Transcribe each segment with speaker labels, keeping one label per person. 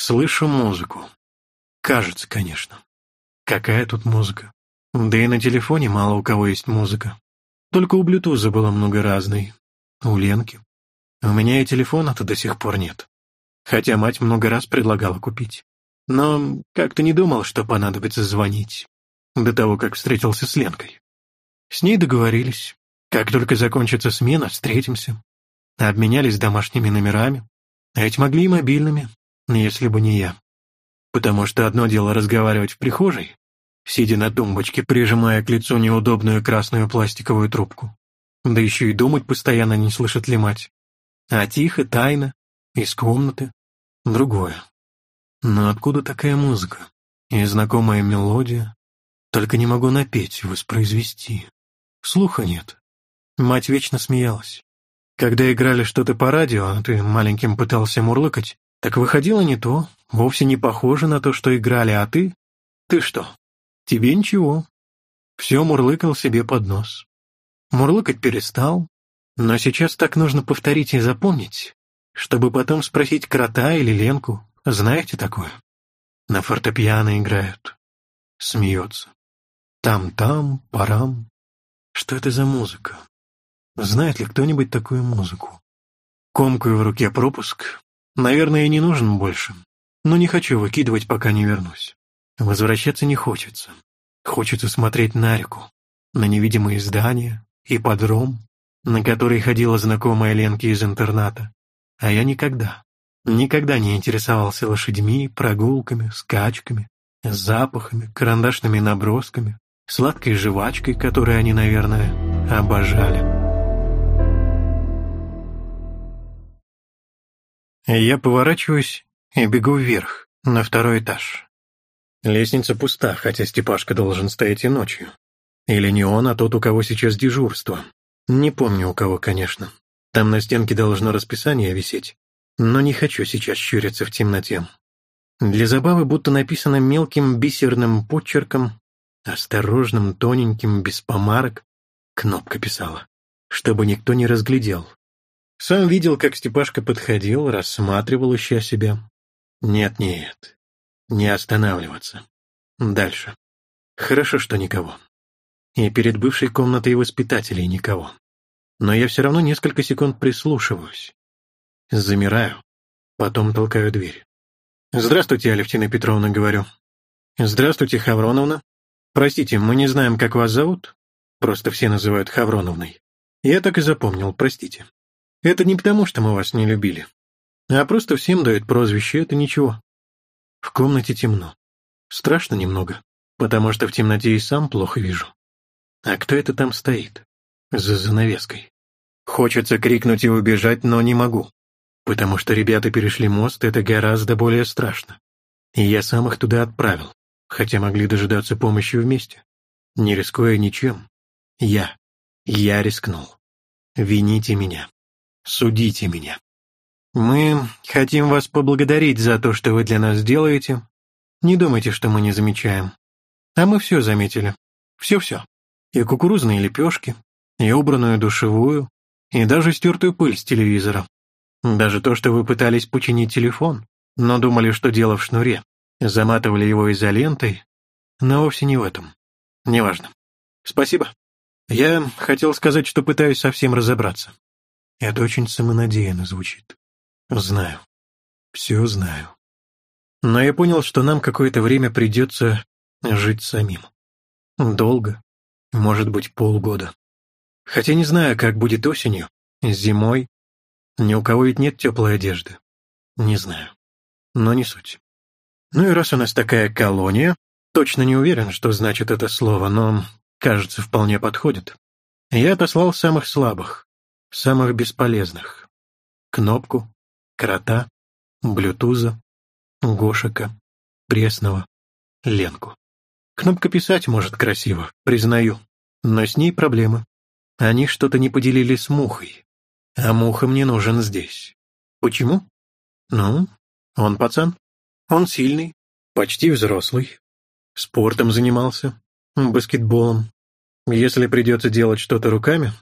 Speaker 1: слышу музыку. Кажется, конечно. Какая тут музыка? Да и на телефоне мало у кого есть музыка. Только у Блютуза было много разной. У Ленки. У меня и телефона-то до сих пор нет. Хотя мать много раз предлагала купить. Но как-то не думал, что понадобится звонить. До того, как встретился с Ленкой. С ней договорились. Как только закончится смена, встретимся. Обменялись домашними номерами. А ведь могли и мобильными. Если бы не я. Потому что одно дело разговаривать в прихожей, сидя на тумбочке, прижимая к лицу неудобную красную пластиковую трубку. Да еще и думать постоянно не слышит ли мать. А тихо, тайно, из комнаты. Другое. Но откуда такая музыка? И знакомая мелодия? Только не могу напеть, воспроизвести. Слуха нет. Мать вечно смеялась. Когда играли что-то по радио, а ты маленьким пытался мурлыкать, так выходило не то, вовсе не похоже на то, что играли, а ты? Ты что? Тебе ничего. Все мурлыкал себе под нос. Мурлыкать перестал, но сейчас так нужно повторить и запомнить, чтобы потом спросить крота или Ленку, знаете такое? На фортепиано играют. Смеется. Там-там, парам. Что это за музыка? Знает ли кто-нибудь такую музыку? Комкую в руке пропуск, Наверное, не нужен больше. Но не хочу выкидывать, пока не вернусь. Возвращаться не хочется. Хочется смотреть на реку, на невидимые здания, и подром, на который ходила знакомая Ленки из интерната. А я никогда, никогда не интересовался лошадьми, прогулками, скачками, запахами, карандашными набросками, сладкой жвачкой, которую они, наверное, обожали. Я поворачиваюсь и бегу вверх, на второй этаж. Лестница пуста, хотя Степашка должен стоять и ночью. Или не он, а тот, у кого сейчас дежурство. Не помню, у кого, конечно. Там на стенке должно расписание висеть. Но не хочу сейчас щуриться в темноте. Для забавы будто написано мелким бисерным почерком, осторожным, тоненьким, без помарок. Кнопка писала, чтобы никто не разглядел. Сам видел, как Степашка подходил, рассматривал еще себя. Нет-нет, не останавливаться. Дальше. Хорошо, что никого. И перед бывшей комнатой воспитателей никого. Но я все равно несколько секунд прислушиваюсь. Замираю. Потом толкаю дверь. «Здравствуйте, Алевтина Петровна», — говорю. «Здравствуйте, Хавроновна. Простите, мы не знаем, как вас зовут. Просто все называют Хавроновной. Я так и запомнил, простите». Это не потому, что мы вас не любили, а просто всем дают прозвище, это ничего. В комнате темно. Страшно немного, потому что в темноте и сам плохо вижу. А кто это там стоит? За занавеской. Хочется крикнуть и убежать, но не могу, потому что ребята перешли мост, это гораздо более страшно. И я сам их туда отправил, хотя могли дожидаться помощи вместе, не рискуя ничем. Я. Я рискнул. Вините меня. Судите меня. Мы хотим вас поблагодарить за то, что вы для нас делаете. Не думайте, что мы не замечаем. А мы все заметили. Все-все. И кукурузные лепешки, и убранную душевую, и даже стертую пыль с телевизора. Даже то, что вы пытались починить телефон, но думали, что дело в шнуре. Заматывали его изолентой, но вовсе не в этом. Неважно. Спасибо. Я хотел сказать, что пытаюсь совсем разобраться. Это очень самонадеянно звучит. Знаю. Все знаю. Но я понял, что нам какое-то время придется жить самим. Долго. Может быть, полгода. Хотя не знаю, как будет осенью, зимой. Ни у кого ведь нет теплой одежды. Не знаю. Но не суть. Ну и раз у нас такая колония, точно не уверен, что значит это слово, но, кажется, вполне подходит. Я отослал самых слабых, самых бесполезных — кнопку, крота, блютуза, гошика, пресного, ленку. Кнопка писать может красиво, признаю, но с ней проблемы. Они что-то не поделили с мухой, а муха мне нужен здесь. Почему? Ну, он пацан, он сильный, почти взрослый, спортом занимался, баскетболом. Если придется делать что-то руками,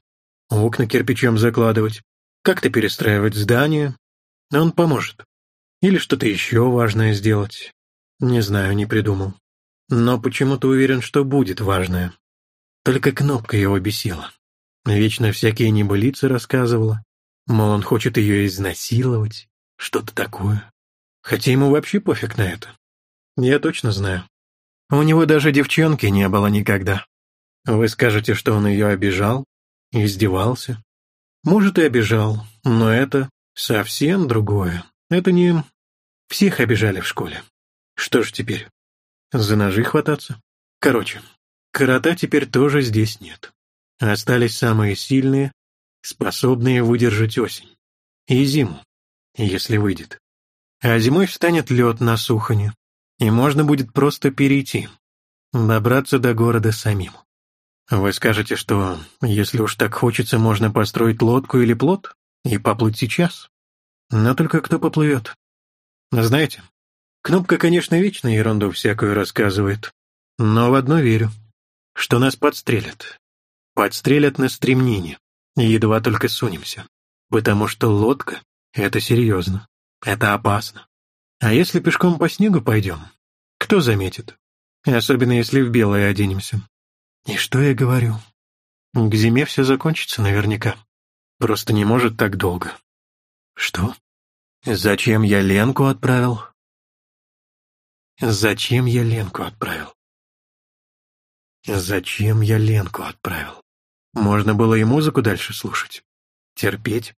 Speaker 1: Окна кирпичом закладывать, как-то перестраивать здание. Он поможет. Или что-то еще важное сделать. Не знаю, не придумал. Но почему-то уверен, что будет важное. Только кнопка его бесила. Вечно всякие небылицы рассказывала. Мол, он хочет ее изнасиловать. Что-то такое. Хотя ему вообще пофиг на это. Я точно знаю. У него даже девчонки не было никогда. Вы скажете, что он ее обижал? издевался. Может, и обижал, но это совсем другое. Это не... Всех обижали в школе. Что ж теперь? За ножи хвататься? Короче, крота теперь тоже здесь нет. Остались самые сильные, способные выдержать осень. И зиму, если выйдет. А зимой встанет лед на сухоне, и можно будет просто перейти, добраться до города самим. Вы скажете, что, если уж так хочется, можно построить лодку или плот и поплыть сейчас. Но только кто поплывет? Знаете, Кнопка, конечно, вечно ерунду всякую рассказывает. Но в одно верю, что нас подстрелят. Подстрелят на стремнине, едва только сунемся. Потому что лодка — это серьезно, это опасно. А если пешком по снегу пойдем, кто заметит? Особенно если в белое оденемся. И что я говорю? К зиме все закончится наверняка. Просто не может так долго. Что? Зачем я Ленку отправил? Зачем я Ленку отправил? Зачем я Ленку отправил? Можно было и музыку дальше слушать. Терпеть.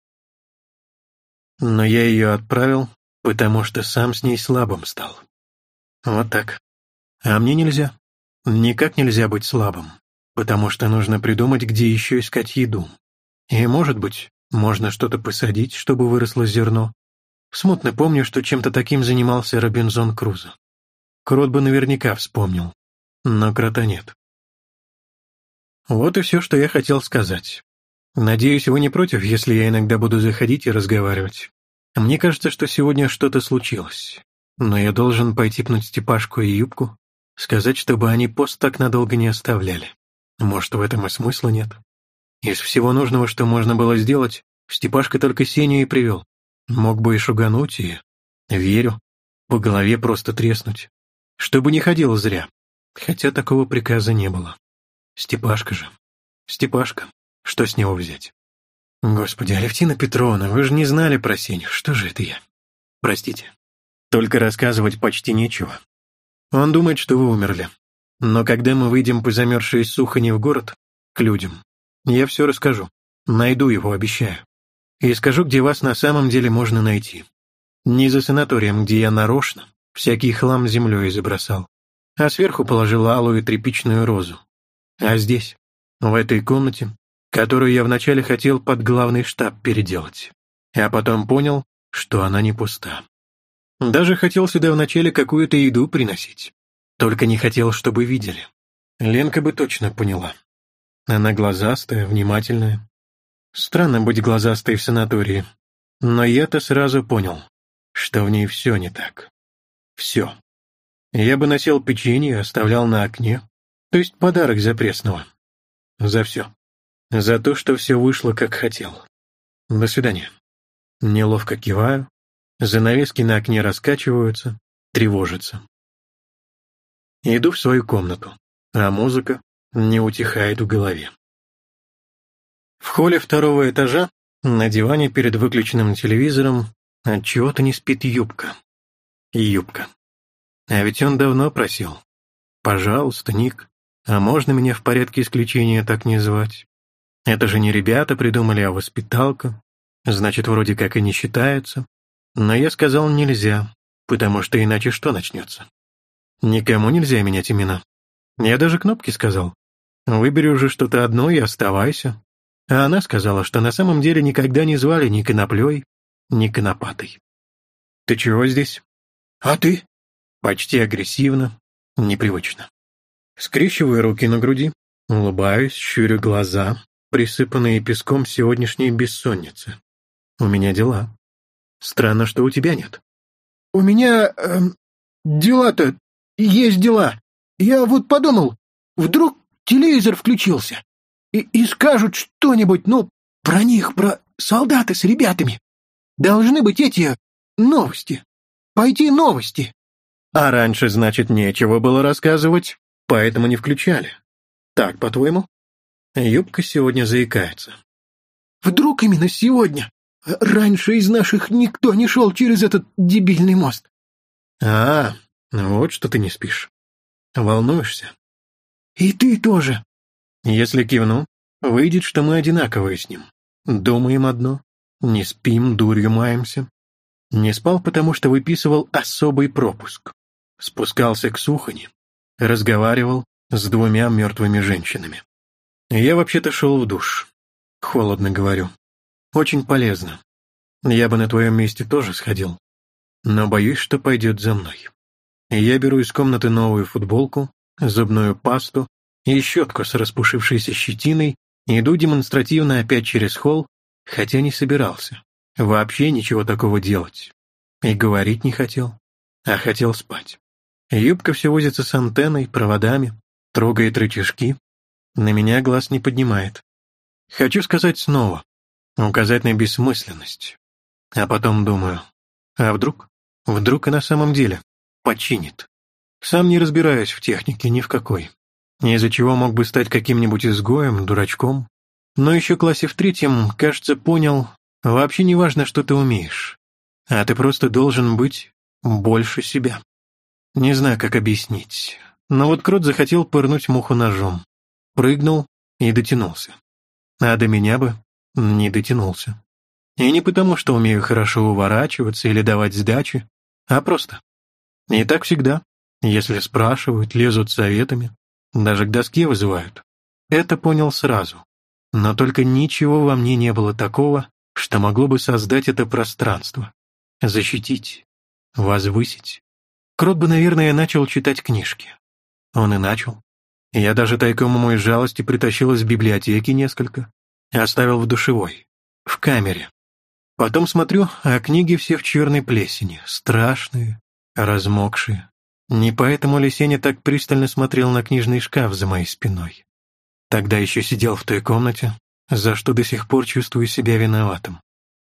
Speaker 1: Но я ее отправил, потому что сам с ней слабым стал. Вот так. А мне нельзя. Никак нельзя быть слабым, потому что нужно придумать, где еще искать еду. И, может быть, можно что-то посадить, чтобы выросло зерно. Смутно помню, что чем-то таким занимался Робинзон Крузо. Крот бы наверняка вспомнил, но крота нет. Вот и все, что я хотел сказать. Надеюсь, вы не против, если я иногда буду заходить и разговаривать. Мне кажется, что сегодня что-то случилось, но я должен пойти пнуть Степашку и юбку. Сказать, чтобы они пост так надолго не оставляли. Может, в этом и смысла нет. Из всего нужного, что можно было сделать, Степашка только Сеню и привел. Мог бы и шугануть, и... Верю. По голове просто треснуть. Чтобы не ходило зря. Хотя такого приказа не было. Степашка же. Степашка. Что с него взять? Господи, Алевтина Петровна, вы же не знали про Сеню. Что же это я? Простите. Только рассказывать почти нечего. Он думает, что вы умерли. Но когда мы выйдем по замерзшей сухони в город, к людям, я все расскажу. Найду его, обещаю. И скажу, где вас на самом деле можно найти. Не за санаторием, где я нарочно всякий хлам землей забросал, а сверху положил алую тряпичную розу. А здесь, в этой комнате, которую я вначале хотел под главный штаб переделать, а потом понял, что она не пуста. Даже хотел сюда вначале какую-то еду приносить. Только не хотел, чтобы видели. Ленка бы точно поняла. Она глазастая, внимательная. Странно быть глазастой в санатории. Но я-то сразу понял, что в ней все не так. Все. Я бы носил печенье, оставлял на окне. То есть подарок за пресного. За все. За то, что все вышло, как хотел. До свидания. Неловко киваю, Занавески на окне раскачиваются, тревожатся. Иду в свою комнату, а музыка не утихает в голове. В холле второго этажа, на диване перед выключенным телевизором, отчего-то не спит юбка. Юбка. А ведь он давно просил. «Пожалуйста, Ник, а можно меня в порядке исключения так не звать? Это же не ребята придумали, а воспиталка. Значит, вроде как и не считается. Но я сказал «нельзя», потому что иначе что начнется? Никому нельзя менять имена. Я даже кнопки сказал. Выбери уже что-то одно и оставайся. А она сказала, что на самом деле никогда не звали ни Коноплей, ни Конопатой. «Ты чего здесь?» «А ты?» Почти агрессивно, непривычно. Скрещиваю руки на груди, улыбаюсь, щурю глаза, присыпанные песком сегодняшней бессонницы. У меня дела. Странно, что у тебя нет.
Speaker 2: У меня... Эм, э, дела-то... Есть дела. Я вот подумал, вдруг телевизор включился. И, и скажут что-нибудь, ну, про них, про солдаты с ребятами. Должны быть эти новости. Пойти новости.
Speaker 1: А раньше, значит, нечего было рассказывать, поэтому не включали. Так, по-твоему? Юбка сегодня заикается.
Speaker 2: Вдруг именно сегодня? Раньше из наших никто не шел через этот дебильный мост.
Speaker 1: А, ну вот что ты не спишь. Волнуешься.
Speaker 2: И ты тоже.
Speaker 1: Если кивну, выйдет, что мы одинаковые с ним. Думаем одно. Не спим, дурью маемся. Не спал, потому что выписывал особый пропуск. Спускался к Сухоне, Разговаривал с двумя мертвыми женщинами. Я вообще-то шел в душ. Холодно говорю. Очень полезно. Я бы на твоем месте тоже сходил. Но боюсь, что пойдет за мной. Я беру из комнаты новую футболку, зубную пасту и щетку с распушившейся щетиной иду демонстративно опять через холл, хотя не собирался. Вообще ничего такого делать. И говорить не хотел, а хотел спать. Юбка все возится с антенной, проводами, трогает рычажки. На меня глаз не поднимает. Хочу сказать снова указать на бессмысленность. А потом думаю, а вдруг? Вдруг и на самом деле починит. Сам не разбираюсь в технике ни в какой. Из-за чего мог бы стать каким-нибудь изгоем, дурачком. Но еще в классе в третьем, кажется, понял, вообще не важно, что ты умеешь. А ты просто должен быть больше себя. Не знаю, как объяснить. Но вот Крот захотел пырнуть муху ножом. Прыгнул и дотянулся. А до меня бы не дотянулся. И не потому, что умею хорошо уворачиваться или давать сдачи, а просто. И так всегда. Если спрашивают, лезут советами, даже к доске вызывают. Это понял сразу. Но только ничего во мне не было такого, что могло бы создать это пространство. Защитить. Возвысить. Крот бы, наверное, начал читать книжки. Он и начал. Я даже тайком моей жалости притащил из библиотеки несколько и оставил в душевой, в камере. Потом смотрю, а книги все в черной плесени, страшные, размокшие. Не поэтому ли Сеня так пристально смотрел на книжный шкаф за моей спиной? Тогда еще сидел в той комнате, за что до сих пор чувствую себя виноватым.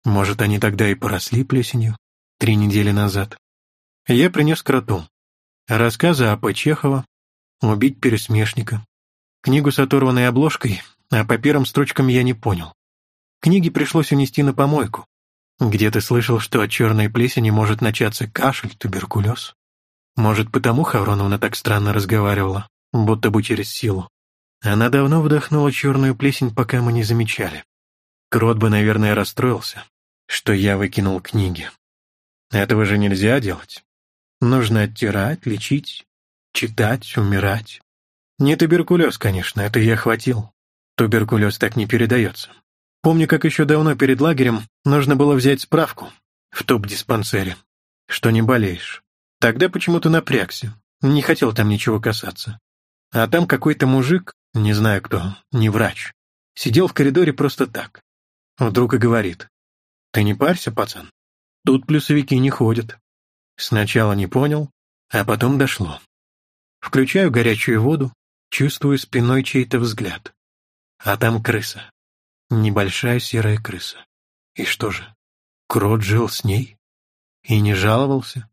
Speaker 1: Может, они тогда и поросли плесенью три недели назад. Я принес кроту. Рассказы о Чехова, «Убить пересмешника», книгу с оторванной обложкой а по первым строчкам я не понял. Книги пришлось унести на помойку. Где ты слышал, что от черной плесени может начаться кашель, туберкулез? Может, потому Хавроновна так странно разговаривала, будто бы через силу. Она давно вдохнула черную плесень, пока мы не замечали. Крот бы, наверное, расстроился, что я выкинул книги. Этого же нельзя делать. Нужно оттирать, лечить, читать, умирать. Не туберкулез, конечно, это я хватил. Туберкулез так не передается. Помню, как еще давно перед лагерем нужно было взять справку в топ-диспансере, что не болеешь. Тогда почему-то напрягся, не хотел там ничего касаться. А там какой-то мужик, не знаю кто, не врач, сидел в коридоре просто так. Вдруг и говорит, «Ты не парься, пацан, тут плюсовики не ходят». Сначала не понял, а потом дошло. Включаю горячую воду, чувствую спиной чей-то взгляд. А там крыса. Небольшая серая крыса. И что же, Крот жил с ней? И не жаловался?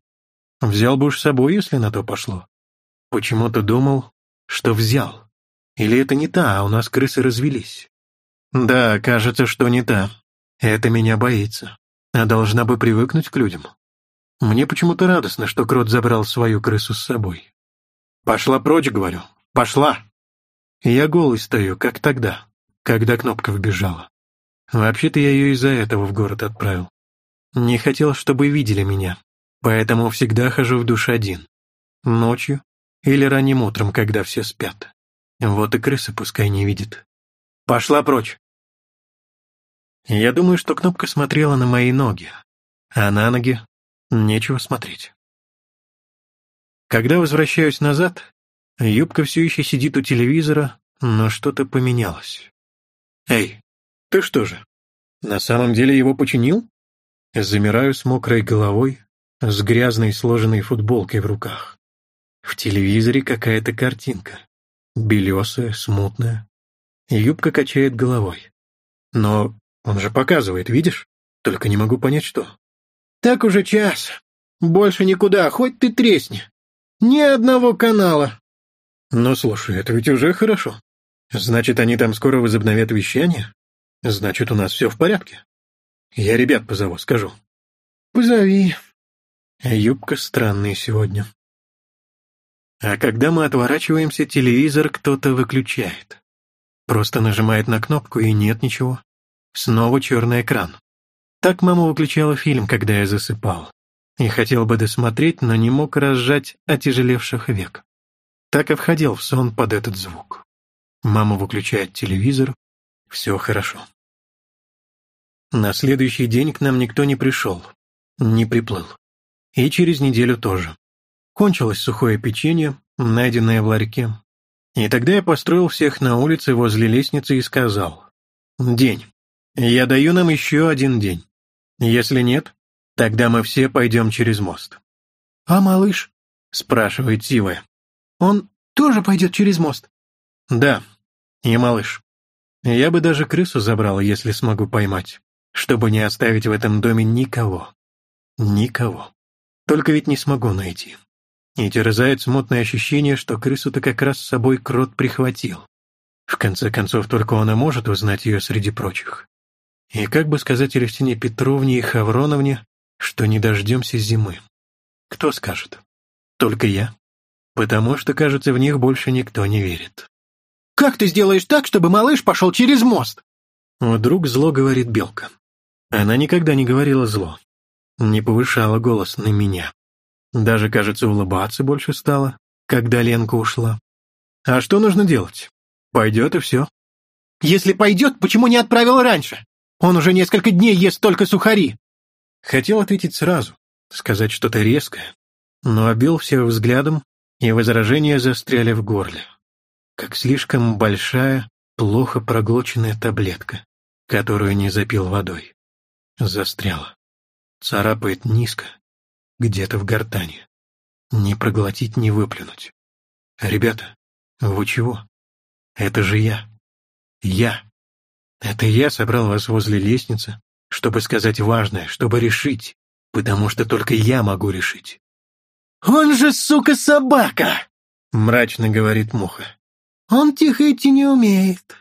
Speaker 1: Взял бы уж с собой, если на то пошло. Почему-то думал, что взял. Или это не та, а у нас крысы развелись? Да, кажется, что не та. Это меня боится. А должна бы привыкнуть к людям. Мне почему-то радостно, что Крот забрал свою крысу с собой. «Пошла прочь, — говорю, — пошла!» Я голый стою, как тогда, когда кнопка вбежала. Вообще-то я ее из-за этого в город отправил. Не хотел, чтобы видели меня, поэтому всегда хожу в душ один. Ночью или ранним утром, когда все спят. Вот и крысы пускай не видит. Пошла прочь. Я думаю, что кнопка смотрела на мои ноги, а на ноги нечего смотреть. Когда возвращаюсь назад, Юбка все еще сидит у телевизора, но что-то поменялось. «Эй, ты что же, на самом деле его починил?» Замираю с мокрой головой, с грязной сложенной футболкой в руках. В телевизоре какая-то картинка. Белесая, смутная. Юбка качает головой. Но он же показывает, видишь? Только не могу понять, что. «Так уже час.
Speaker 2: Больше никуда, хоть ты тресни. Ни одного канала.
Speaker 1: Ну слушай, это ведь уже хорошо. Значит, они там скоро возобновят вещание? Значит, у нас все в порядке. Я ребят позову, скажу.
Speaker 2: Позови.
Speaker 1: Юбка странная сегодня. А когда мы отворачиваемся, телевизор кто-то выключает. Просто нажимает на кнопку, и нет ничего. Снова черный экран. Так мама выключала фильм, когда я засыпал. И хотел бы досмотреть, но не мог разжать отяжелевших век. Так и входил в сон под этот звук. Мама выключает телевизор. Все хорошо. На следующий день к нам никто не пришел, не приплыл. И через неделю тоже. Кончилось сухое печенье, найденное в ларьке. И тогда я построил всех на улице возле лестницы и сказал. «День. Я даю нам еще один день. Если нет, тогда мы все пойдем через мост».
Speaker 2: «А малыш?»
Speaker 1: — спрашивает Сивая.
Speaker 2: Он тоже пойдет через мост.
Speaker 1: Да, и малыш. Я бы даже крысу забрала, если смогу поймать, чтобы не оставить в этом доме никого. Никого. Только ведь не смогу найти. И терзает смутное ощущение, что крысу-то как раз с собой крот прихватил. В конце концов, только она может узнать ее среди прочих. И как бы сказать Алевтине Петровне и Хавроновне, что не дождемся зимы? Кто скажет? Только я потому что, кажется, в них больше никто не верит.
Speaker 2: «Как ты сделаешь так, чтобы малыш пошел через мост?»
Speaker 1: Вдруг зло говорит Белка. Она никогда не говорила зло, не повышала голос на меня. Даже, кажется, улыбаться больше стала, когда Ленка ушла. «А что нужно делать? Пойдет и все».
Speaker 2: «Если пойдет, почему не отправила раньше? Он уже несколько дней ест только сухари».
Speaker 1: Хотел ответить сразу, сказать что-то резкое, но обвел всех взглядом, возражения застряли в горле, как слишком большая, плохо проглоченная таблетка, которую не запил водой. Застряла. Царапает низко, где-то в гортане. Не проглотить, не выплюнуть. «Ребята, вы чего? Это же я. Я. Это я собрал вас возле лестницы, чтобы сказать важное, чтобы решить, потому что только я могу решить.
Speaker 2: Он же, сука, собака!»
Speaker 1: — мрачно говорит Муха.
Speaker 2: «Он тихо идти не умеет».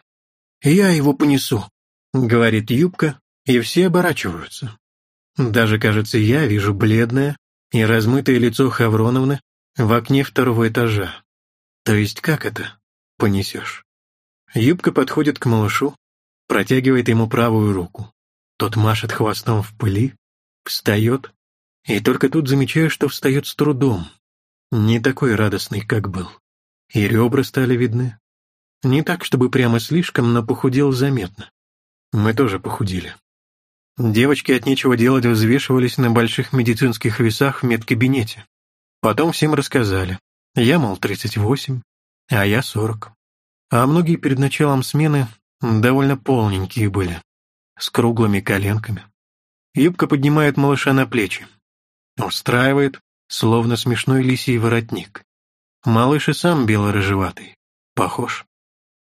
Speaker 1: «Я его понесу», — говорит Юбка, и все оборачиваются. Даже, кажется, я вижу бледное и размытое лицо Хавроновны в окне второго этажа. То есть как это «понесешь»? Юбка подходит к малышу, протягивает ему правую руку. Тот машет хвостом в пыли, встает, и только тут замечаю, что встает с трудом. Не такой радостный, как был. И ребра стали видны. Не так, чтобы прямо слишком, но похудел заметно. Мы тоже похудели. Девочки от нечего делать взвешивались на больших медицинских весах в медкабинете. Потом всем рассказали. Я, мол, 38, а я 40. А многие перед началом смены довольно полненькие были, с круглыми коленками. Юбка поднимает малыша на плечи устраивает, словно смешной лисий воротник. Малыш и сам бело-рыжеватый. Похож.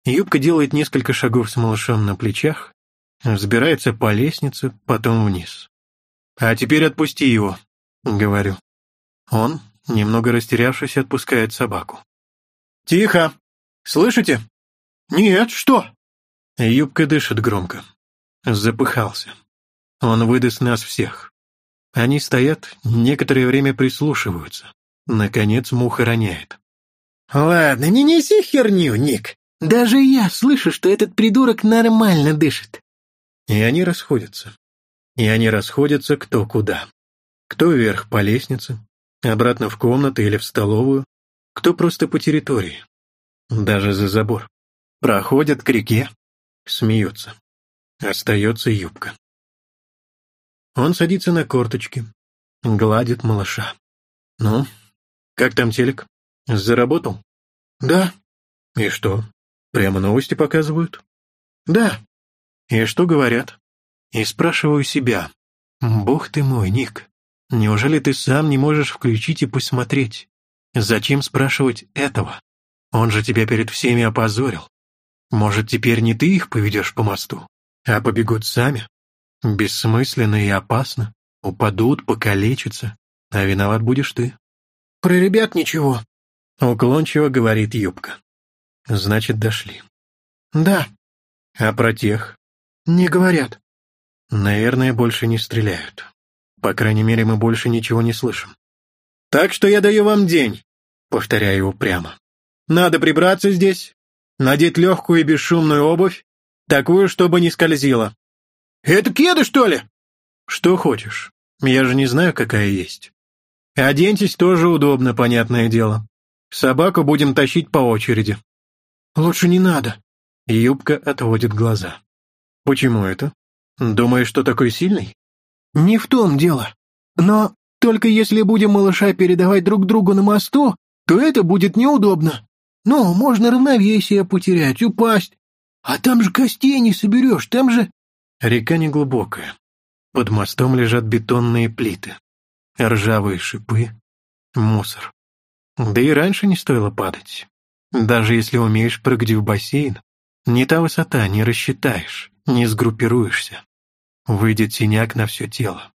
Speaker 1: Юбка делает несколько шагов с малышом на плечах, взбирается по лестнице, потом вниз. «А теперь отпусти его», — говорю. Он, немного растерявшись, отпускает собаку. «Тихо! Слышите?»
Speaker 2: «Нет, что?»
Speaker 1: Юбка дышит громко. Запыхался. Он выдаст нас всех. Они стоят, некоторое время прислушиваются. Наконец муха роняет.
Speaker 2: «Ладно, не неси херню, Ник. Даже я слышу, что этот придурок нормально дышит».
Speaker 1: И они расходятся. И они расходятся кто куда. Кто вверх по лестнице, обратно в комнату или в столовую, кто просто по территории. Даже за забор. Проходят к реке, смеются. Остается юбка. Он садится на корточки, гладит малыша. «Ну, как там телек? Заработал?»
Speaker 2: «Да».
Speaker 1: «И что, прямо новости показывают?»
Speaker 2: «Да».
Speaker 1: «И что говорят?» И спрашиваю себя. «Бог ты мой, Ник, неужели ты сам не можешь включить и посмотреть? Зачем спрашивать этого? Он же тебя перед всеми опозорил. Может, теперь не ты их поведешь по мосту, а побегут сами?» бессмысленно и опасно. Упадут, покалечатся. А виноват будешь ты.
Speaker 2: Про ребят ничего.
Speaker 1: Уклончиво говорит Юбка. Значит, дошли.
Speaker 2: Да.
Speaker 1: А про тех?
Speaker 2: Не говорят.
Speaker 1: Наверное, больше не стреляют. По крайней мере, мы больше ничего не слышим. Так что я даю вам день, повторяю упрямо. Надо прибраться здесь, надеть легкую и бесшумную обувь, такую, чтобы не скользила.
Speaker 2: Это кеды, что ли?»
Speaker 1: «Что хочешь? Я же не знаю, какая есть. Оденьтесь тоже удобно, понятное дело. Собаку будем тащить по очереди».
Speaker 2: «Лучше не надо».
Speaker 1: Юбка отводит глаза. «Почему это? Думаешь, что такой сильный?»
Speaker 2: «Не в том дело. Но только если будем малыша передавать друг другу на мосту, то это будет неудобно. Ну, можно равновесие потерять, упасть. А там же костей не соберешь, там же
Speaker 1: Река неглубокая. Под мостом лежат бетонные плиты, ржавые шипы, мусор. Да и раньше не стоило падать. Даже если умеешь прыгать в бассейн, не та высота, не рассчитаешь, не сгруппируешься. Выйдет синяк на все тело.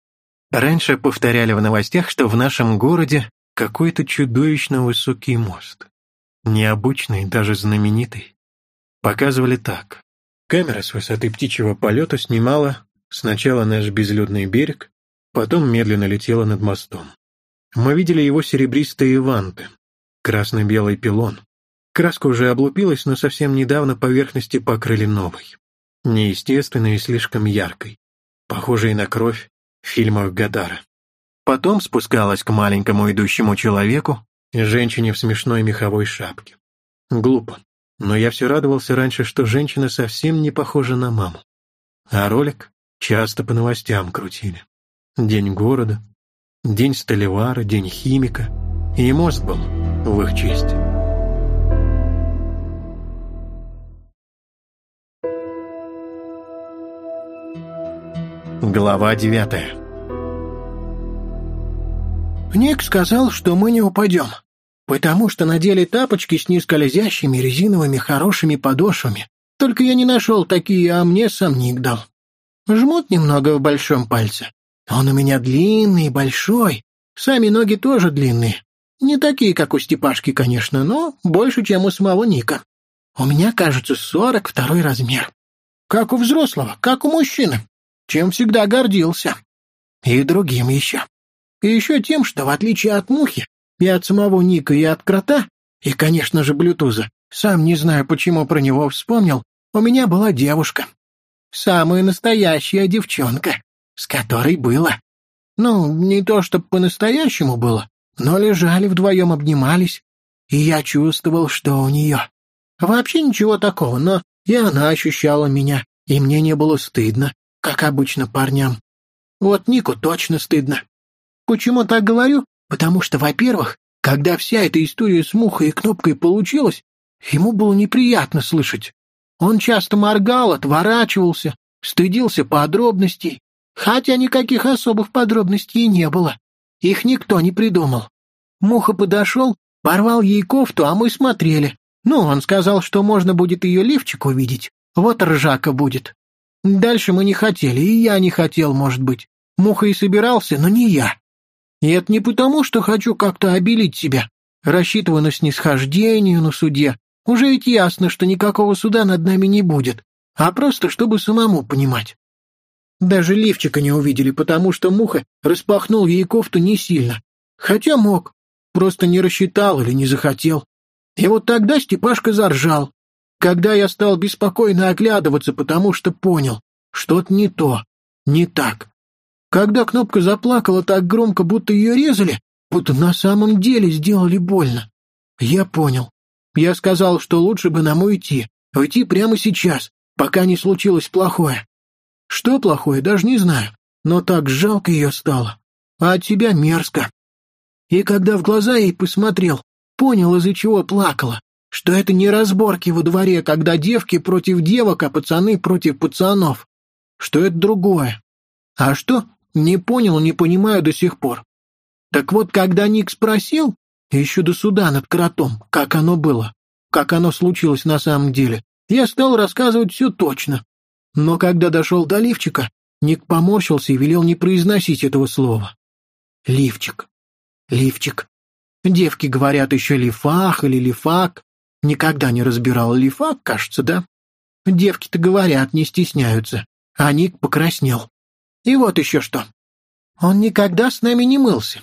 Speaker 1: Раньше повторяли в новостях, что в нашем городе какой-то чудовищно высокий мост. Необычный, даже знаменитый. Показывали так. Камера с высоты птичьего полета снимала сначала наш безлюдный берег, потом медленно летела над мостом. Мы видели его серебристые ванты, красно-белый пилон. Краска уже облупилась, но совсем недавно поверхности покрыли новой, неестественной и слишком яркой, похожей на кровь в фильмах Гадара. Потом спускалась к маленькому идущему человеку, женщине в смешной меховой шапке. Глупо но я все радовался раньше, что женщина совсем не похожа на маму. А ролик часто по новостям крутили. День города, день столевара, день химика. И мост был в их честь. Глава девятая
Speaker 2: Ник сказал, что мы не упадем, Потому что надели тапочки с низколезящими резиновыми хорошими подошвами. Только я не нашел такие, а мне сам ник дал. Жмут немного в большом пальце. Он у меня длинный, большой. Сами ноги тоже длинные. Не такие, как у Степашки, конечно, но больше, чем у самого Ника. У меня, кажется, сорок второй размер. Как у взрослого, как у мужчины. Чем всегда гордился. И другим еще. И еще тем, что, в отличие от мухи, и от самого Ника, и от крота, и, конечно же, Блютуза. Сам не знаю, почему про него вспомнил. У меня была девушка. Самая настоящая девчонка, с которой было. Ну, не то чтобы по-настоящему было, но лежали вдвоем, обнимались. И я чувствовал, что у нее. Вообще ничего такого, но и она ощущала меня, и мне не было стыдно, как обычно парням. Вот Нику точно стыдно. Почему так говорю? потому что, во-первых, когда вся эта история с мухой и кнопкой получилась, ему было неприятно слышать. Он часто моргал, отворачивался, стыдился подробностей, хотя никаких особых подробностей не было. Их никто не придумал. Муха подошел, порвал ей кофту, а мы смотрели. Ну, он сказал, что можно будет ее лифчик увидеть. Вот ржака будет. Дальше мы не хотели, и я не хотел, может быть. Муха и собирался, но не я. «Нет, не потому, что хочу как-то обелить тебя. Рассчитываю на снисхождение, на суде, Уже ведь ясно, что никакого суда над нами не будет, а просто чтобы самому понимать». Даже лифчика не увидели, потому что муха распахнул ей кофту не сильно. Хотя мог, просто не рассчитал или не захотел. И вот тогда Степашка заржал, когда я стал беспокойно оглядываться, потому что понял, что-то не то, не так. Когда кнопка заплакала так громко, будто ее резали, будто на самом деле сделали больно. Я понял. Я сказал, что лучше бы нам уйти. Уйти прямо сейчас, пока не случилось плохое. Что плохое, даже не знаю. Но так жалко ее стало. А от тебя мерзко. И когда в глаза ей посмотрел, понял, из-за чего плакала. Что это не разборки во дворе, когда девки против девок, а пацаны против пацанов. Что это другое. А что, не понял, не понимаю до сих пор. Так вот, когда Ник спросил, еще до суда над кротом, как оно было, как оно случилось на самом деле, я стал рассказывать все точно. Но когда дошел до лифчика, Ник поморщился и велел не произносить этого слова. Лифчик. Лифчик. Девки говорят еще лифах или лифак. Никогда не разбирал лифак, кажется, да? Девки-то говорят, не стесняются. А Ник покраснел. И вот еще что. Он никогда с нами не мылся.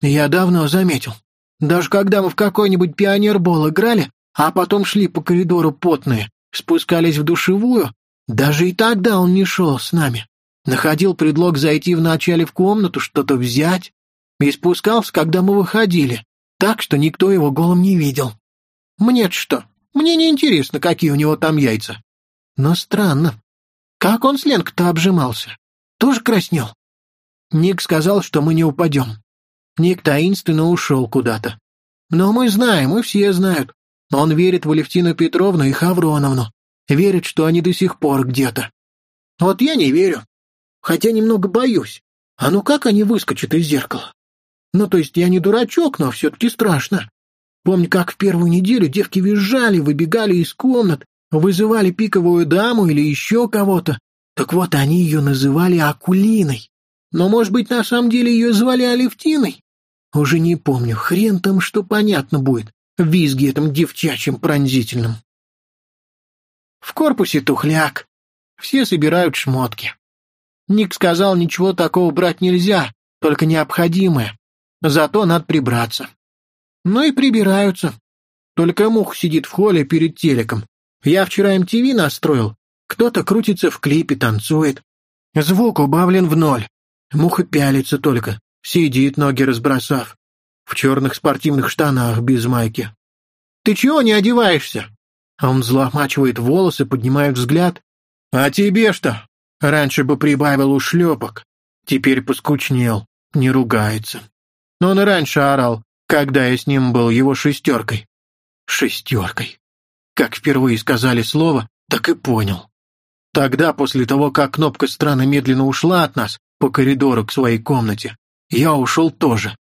Speaker 2: Я давно заметил. Даже когда мы в какой-нибудь пионербол играли, а потом шли по коридору потные, спускались в душевую, даже и тогда он не шел с нами. Находил предлог зайти вначале в комнату, что-то взять, и спускался, когда мы выходили, так что никто его голым не видел. Мне что? Мне не интересно, какие у него там яйца. Но странно. Как он с Ленкой-то обжимался? тоже краснел. Ник сказал, что мы не упадем. Ник таинственно ушел куда-то. Но мы знаем, и все знают. Он верит в Алевтину Петровну и Хавроновну. Верит, что они до сих пор где-то. Вот я не верю. Хотя немного боюсь. А ну как они выскочат из зеркала? Ну, то есть я не дурачок, но все-таки страшно. Помню, как в первую неделю девки визжали, выбегали из комнат, вызывали пиковую даму или еще кого-то. Так вот они ее называли Акулиной. Но, может быть, на самом деле ее звали Алевтиной? Уже не помню, хрен там, что понятно будет. Визги этом девчачьим пронзительным. В корпусе тухляк. Все собирают шмотки. Ник сказал, ничего такого брать нельзя, только необходимое. Зато надо прибраться. Ну и прибираются. Только мух сидит в холле перед телеком. Я вчера МТВ настроил, кто-то крутится в клипе, танцует. Звук убавлен в ноль. Муха пялится только, сидит, ноги разбросав. В черных спортивных штанах без майки. «Ты чего не одеваешься?» А Он взлохмачивает волосы, поднимает взгляд. «А тебе что? Раньше бы прибавил у шлепок. Теперь поскучнел, не ругается. Но он и раньше орал, когда я с ним был его шестеркой». «Шестеркой». Как впервые сказали слово, так и понял. Тогда, после того, как кнопка странно медленно ушла от нас по коридору к своей комнате, я ушел тоже.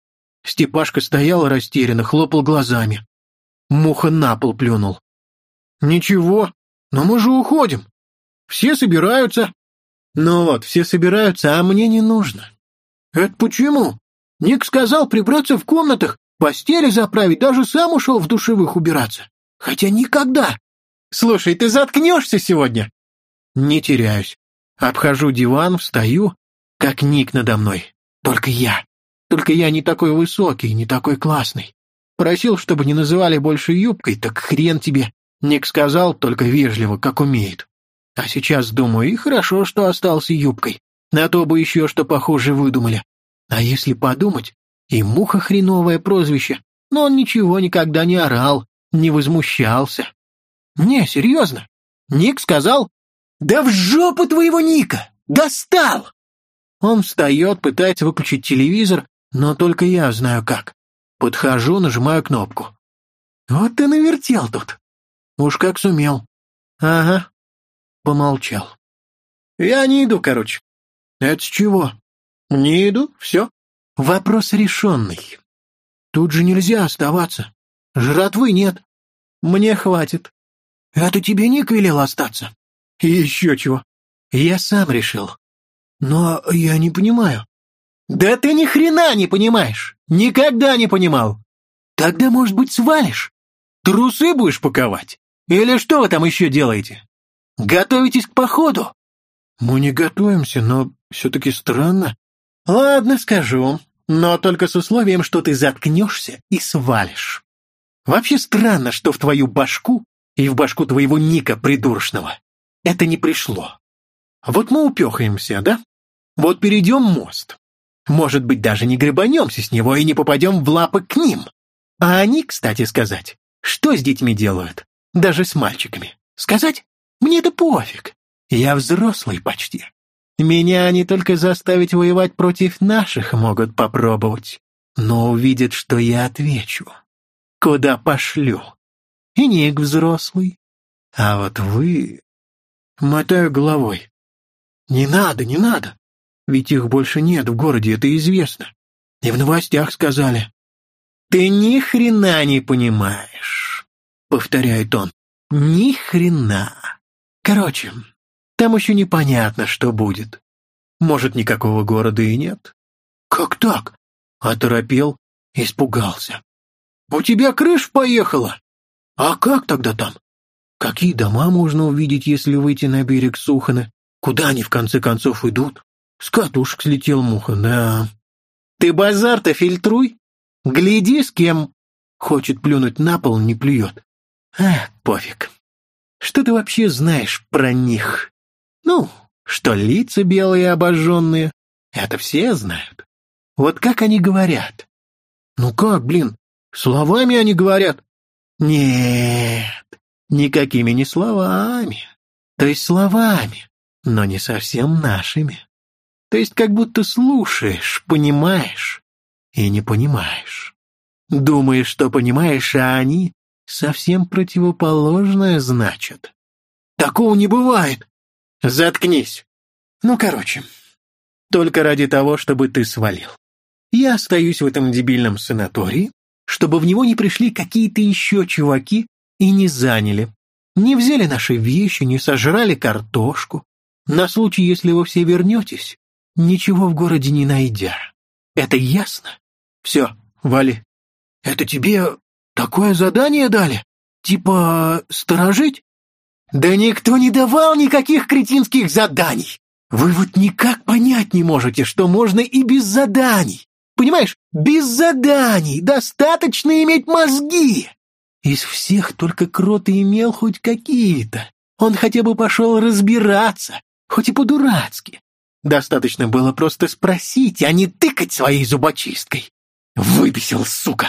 Speaker 2: Степашка стоял растерянно, хлопал глазами. Муха на пол плюнул. «Ничего, но мы же уходим. Все собираются». «Ну вот, все собираются, а мне не нужно». «Это почему?» «Ник сказал прибраться в комнатах, постели заправить, даже сам ушел в душевых убираться. Хотя никогда». «Слушай, ты заткнешься сегодня?» Не теряюсь. Обхожу диван, встаю, как ник надо мной. Только я. Только я не такой высокий, не такой классный. Просил, чтобы не называли больше юбкой, так хрен тебе. Ник сказал, только вежливо, как умеет. А сейчас думаю, и хорошо, что остался юбкой. На то бы еще что похоже выдумали. А если подумать, и муха хреновое прозвище, но он ничего никогда не орал, не возмущался. Не, серьезно. Ник сказал, да в жопу твоего Ника! Достал!» Он встает, пытается выключить телевизор, но только я знаю как. Подхожу, нажимаю кнопку. «Вот ты навертел тут!» «Уж как сумел!» «Ага!» Помолчал. «Я не иду, короче». «Это с чего?» «Не иду, все». «Вопрос решенный. Тут же нельзя оставаться. Жратвы нет. Мне хватит». «Это тебе Ник велел остаться?» Еще чего? Я сам решил. Но я не понимаю. Да ты ни хрена не понимаешь. Никогда не понимал. Тогда, может быть, свалишь? Трусы будешь паковать? Или что вы там еще делаете? Готовитесь к походу? Мы не готовимся, но все-таки странно. Ладно, скажу. Но только с условием, что ты заткнешься и свалишь. Вообще странно, что в твою башку и в башку твоего Ника придуршного это не пришло. Вот мы упехаемся, да? Вот перейдем мост. Может быть, даже не гребанемся с него и не попадем в лапы к ним. А они, кстати сказать, что с детьми делают, даже с мальчиками? Сказать? Мне это пофиг. Я взрослый почти. Меня они только заставить воевать против наших могут попробовать, но увидят, что я отвечу. Куда пошлю? И не к взрослый. А вот вы... Мотаю головой. «Не надо, не надо! Ведь их больше нет в городе, это известно. И в новостях сказали». «Ты ни хрена не понимаешь», — повторяет он. «Ни хрена. Короче, там еще непонятно, что будет. Может, никакого города и нет?» «Как так?» — оторопел, испугался. «У тебя крыш поехала? А как тогда там? Какие дома можно увидеть, если выйти на берег Сухана? Куда они в конце концов идут? С катушек слетел муха, да. Ты базар-то фильтруй. Гляди, с кем. Хочет плюнуть на пол, не плюет. Эх, пофиг. Что ты вообще знаешь про них? Ну, что лица белые обожженные, это все знают. Вот как они говорят? Ну как, блин, словами они говорят? Нет. Никакими не словами, то есть словами, но не совсем нашими. То есть как будто слушаешь, понимаешь и не понимаешь. Думаешь, что понимаешь, а они совсем противоположное значат. Такого не бывает. Заткнись. Ну, короче, только ради того, чтобы ты свалил. Я остаюсь в этом дебильном санатории, чтобы в него не пришли какие-то еще чуваки и не заняли, не взяли наши вещи, не сожрали картошку. На случай, если вы все вернетесь, ничего в городе не найдя. Это ясно? Все, Вали, это тебе такое задание дали? Типа сторожить? Да никто не давал никаких кретинских заданий. Вы вот никак понять не можете, что можно и без заданий. Понимаешь, без заданий достаточно иметь мозги. Из всех только крот и имел хоть какие-то. Он хотя бы пошел разбираться, хоть и по-дурацки. Достаточно было просто спросить, а не тыкать своей зубочисткой. Выбесил, сука!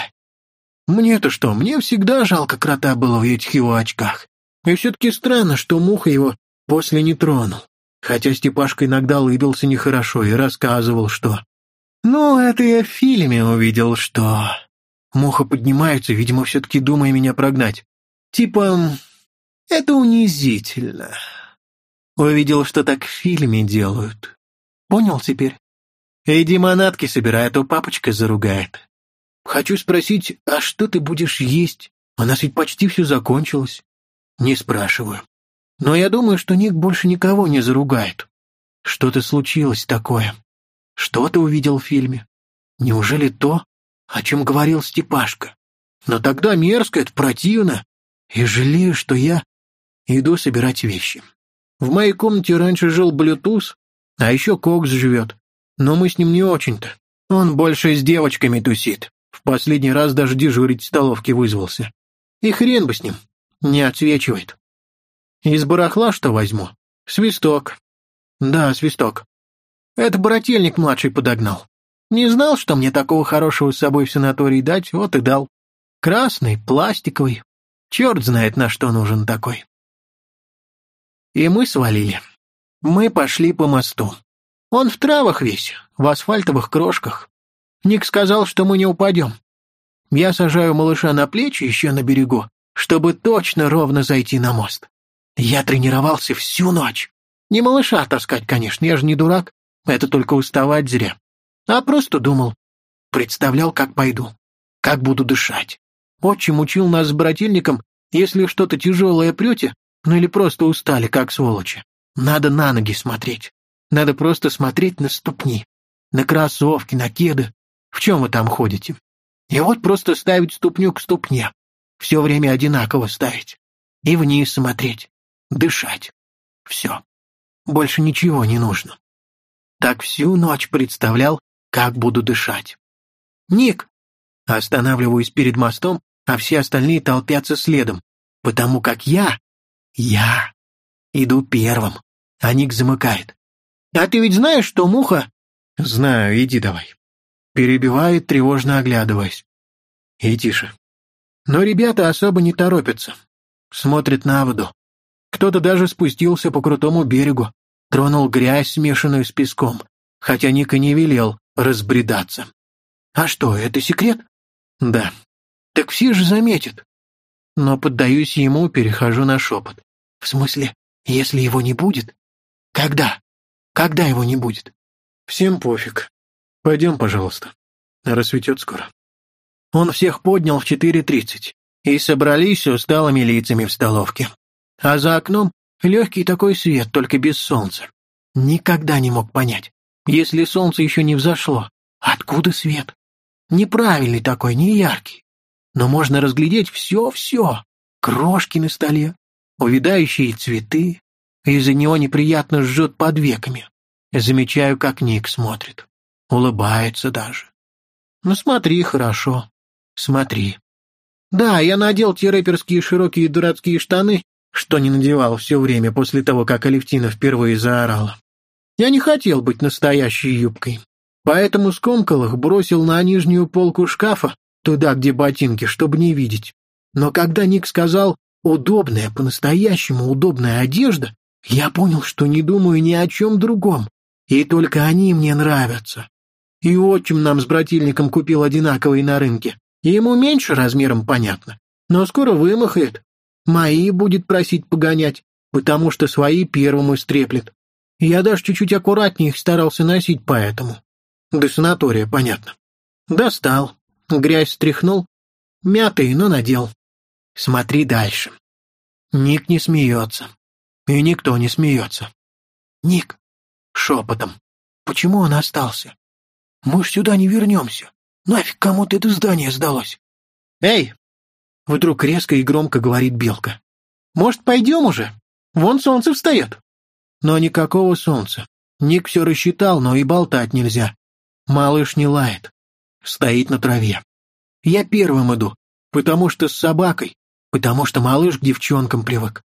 Speaker 2: Мне-то что, мне всегда жалко крота было в этих его очках. И все-таки странно, что муха его после не тронул. Хотя Степашка иногда улыбился нехорошо и рассказывал, что... Ну, это я в фильме увидел, что... Муха поднимается, видимо, все-таки думая меня прогнать. Типа, это унизительно. Увидел, что так в фильме делают. Понял теперь? Иди манатки собирай, а то папочка заругает. Хочу спросить, а что ты будешь есть? У нас ведь почти все закончилось. Не спрашиваю. Но я думаю, что Ник больше никого не заругает. Что-то случилось такое. Что ты увидел в фильме? Неужели то, о чем говорил Степашка. Но тогда мерзко, это противно. И жалею, что я иду собирать вещи. В моей комнате раньше жил Блютуз, а еще Кокс живет. Но мы с ним не очень-то. Он больше с девочками тусит. В последний раз даже дежурить в столовке вызвался. И хрен бы с ним. Не отсвечивает. Из барахла что возьму? Свисток. Да, свисток. Это брательник младший подогнал. Не знал, что мне такого хорошего с собой в санаторий дать, вот и дал. Красный, пластиковый. Черт знает, на что нужен такой. И мы свалили. Мы пошли по мосту. Он в травах весь, в асфальтовых крошках. Ник сказал, что мы не упадем. Я сажаю малыша на плечи еще на берегу, чтобы точно ровно зайти на мост. Я тренировался всю ночь. Не малыша таскать, конечно, я же не дурак. Это только уставать зря. А просто думал. Представлял, как пойду. Как буду дышать. Отчим учил нас с брательником, если что-то тяжелое прете, ну или просто устали, как сволочи. Надо на ноги смотреть. Надо просто смотреть на ступни. На кроссовки, на кеды. В чем вы там ходите? И вот просто ставить ступню к ступне. Все время одинаково ставить. И вниз смотреть. Дышать. Все. Больше ничего не нужно. Так всю ночь представлял, как буду дышать. Ник! Останавливаюсь перед мостом, а все остальные толпятся следом, потому как я, я, иду первым, а Ник замыкает. А ты ведь знаешь, что муха... Знаю, иди давай. Перебивает, тревожно оглядываясь. И тише. Но ребята особо не торопятся. Смотрят на воду. Кто-то даже спустился по крутому берегу, тронул грязь, смешанную с песком, хотя Ник и не велел, разбредаться. А что, это секрет? Да. Так все же заметят. Но поддаюсь ему, перехожу на шепот. В смысле, если его не будет? Когда? Когда его не будет? Всем пофиг. Пойдем, пожалуйста. Рассветет скоро. Он всех поднял в 4.30 и собрались усталыми лицами в столовке. А за окном легкий такой свет, только без солнца. Никогда не мог понять, если солнце еще не взошло, откуда свет? Неправильный такой, не яркий. Но можно разглядеть все-все. Крошки на столе, увядающие цветы. Из-за него неприятно жжет под веками. Замечаю, как Ник смотрит. Улыбается даже. Ну смотри, хорошо. Смотри. Да, я надел те рэперские широкие дурацкие штаны, что не надевал все время после того, как Алевтина впервые заорала. Я не хотел быть настоящей юбкой, поэтому скомкал их, бросил на нижнюю полку шкафа, туда, где ботинки, чтобы не видеть. Но когда Ник сказал «удобная, по-настоящему удобная одежда», я понял, что не думаю ни о чем другом, и только они мне нравятся. И отчим нам с брательником купил одинаковые на рынке. Ему меньше размером, понятно, но скоро вымахает. Мои будет просить погонять, потому что свои первому истреплет. Я даже чуть-чуть аккуратнее их старался носить поэтому. До санатория, понятно. Достал, грязь стряхнул, мятый, но надел. Смотри дальше. Ник не смеется. И никто не смеется. Ник, шепотом, почему он остался? Мы ж сюда не вернемся. Нафиг кому-то это здание сдалось. Эй! Вдруг резко и громко говорит Белка. Может, пойдем уже? Вон солнце встает но никакого солнца. Ник все рассчитал, но и болтать нельзя. Малыш не лает. Стоит на траве. Я первым иду, потому что с собакой, потому что малыш к девчонкам привык.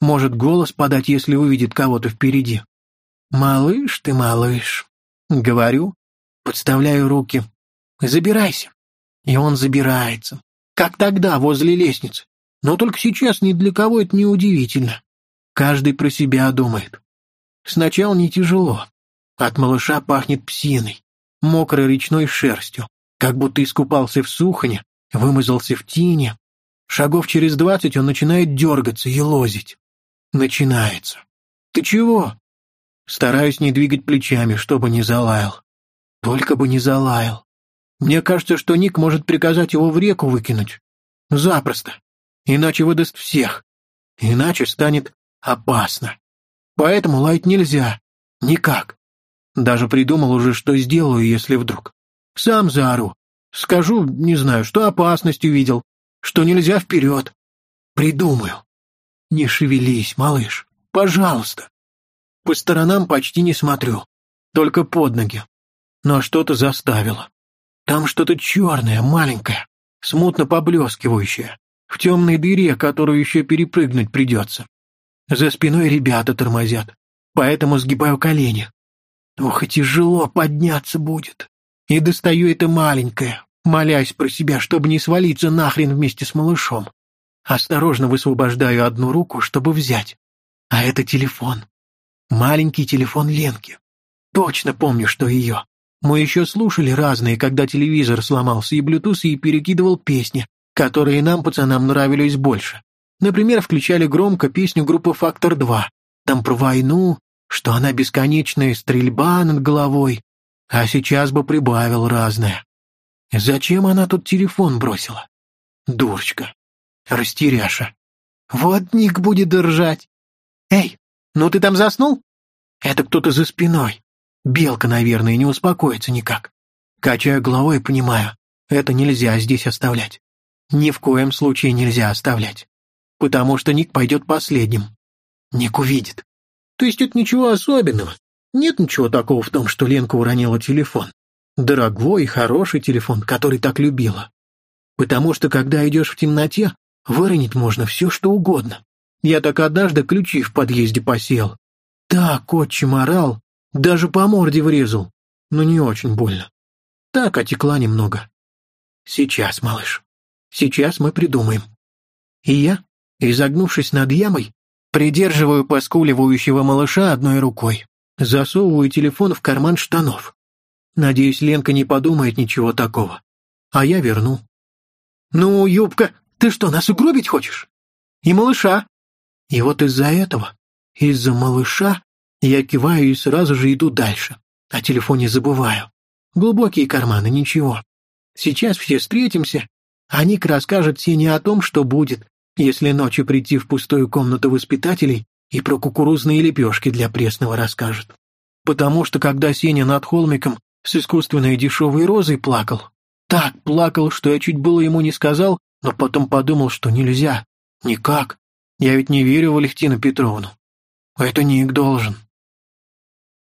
Speaker 2: Может голос подать, если увидит кого-то впереди. «Малыш ты, малыш», — говорю, подставляю руки. «Забирайся». И он забирается. Как тогда, возле лестницы. Но только сейчас ни для кого это не удивительно. Каждый про себя думает. Сначала не тяжело. От малыша пахнет псиной, мокрой речной шерстью, как будто искупался в сухоне, вымазался в тени. Шагов через двадцать он начинает дергаться и лозить. Начинается. «Ты чего?» Стараюсь не двигать плечами, чтобы не залаял. Только бы не залаял. Мне кажется, что Ник может приказать его в реку выкинуть. Запросто. Иначе выдаст всех. Иначе станет опасно. Поэтому лаять нельзя. Никак. Даже придумал уже, что сделаю, если вдруг. Сам заору. Скажу, не знаю, что опасность увидел, что нельзя вперед. Придумаю. Не шевелись, малыш. Пожалуйста. По сторонам почти не смотрю. Только под ноги. Но что-то заставило. Там что-то черное, маленькое, смутно поблескивающее, в темной дыре, которую еще перепрыгнуть придется. За спиной ребята тормозят, поэтому сгибаю колени. Ну, Ох, и тяжело подняться будет. И достаю это маленькое, молясь про себя, чтобы не свалиться нахрен вместе с малышом. Осторожно высвобождаю одну руку, чтобы взять. А это телефон. Маленький телефон Ленки. Точно помню, что ее. Мы еще слушали разные, когда телевизор сломался и блютуз, и перекидывал песни, которые нам, пацанам, нравились больше. Например, включали громко песню группы «Фактор 2». Там про войну, что она бесконечная стрельба над головой. А сейчас бы прибавил разное. Зачем она тут телефон бросила? Дурочка. Растеряша. Вот Ник будет держать. Эй, ну ты там заснул? Это кто-то за спиной. Белка, наверное, не успокоится никак. Качаю головой, понимаю, это нельзя здесь оставлять. Ни в коем случае нельзя оставлять потому что Ник пойдет последним. Ник увидит. То есть это ничего особенного. Нет ничего такого в том, что Ленка уронила телефон. Дорогой, хороший телефон, который так любила. Потому что, когда идешь в темноте, выронить можно все, что угодно. Я так однажды ключи в подъезде посел. Так отчим орал, даже по морде врезал, но не очень больно. Так отекла немного. Сейчас, малыш, сейчас мы придумаем. И я и, загнувшись над ямой, придерживаю поскуливающего малыша одной рукой. Засовываю телефон в карман штанов. Надеюсь, Ленка не подумает ничего такого. А я верну. «Ну, юбка, ты что, нас угробить хочешь? И малыша!» И вот из-за этого, из-за малыша, я киваю и сразу же иду дальше. О телефоне забываю. Глубокие карманы, ничего. Сейчас все встретимся, а Ник расскажет Сене о том, что будет, если ночью прийти в пустую комнату воспитателей и про кукурузные лепешки для пресного расскажет. Потому что когда Сеня над холмиком с искусственной дешевой розой плакал, так плакал, что я чуть было ему не сказал, но потом подумал, что нельзя. Никак. Я ведь не верю в Алевтину Петровну. Это не их должен.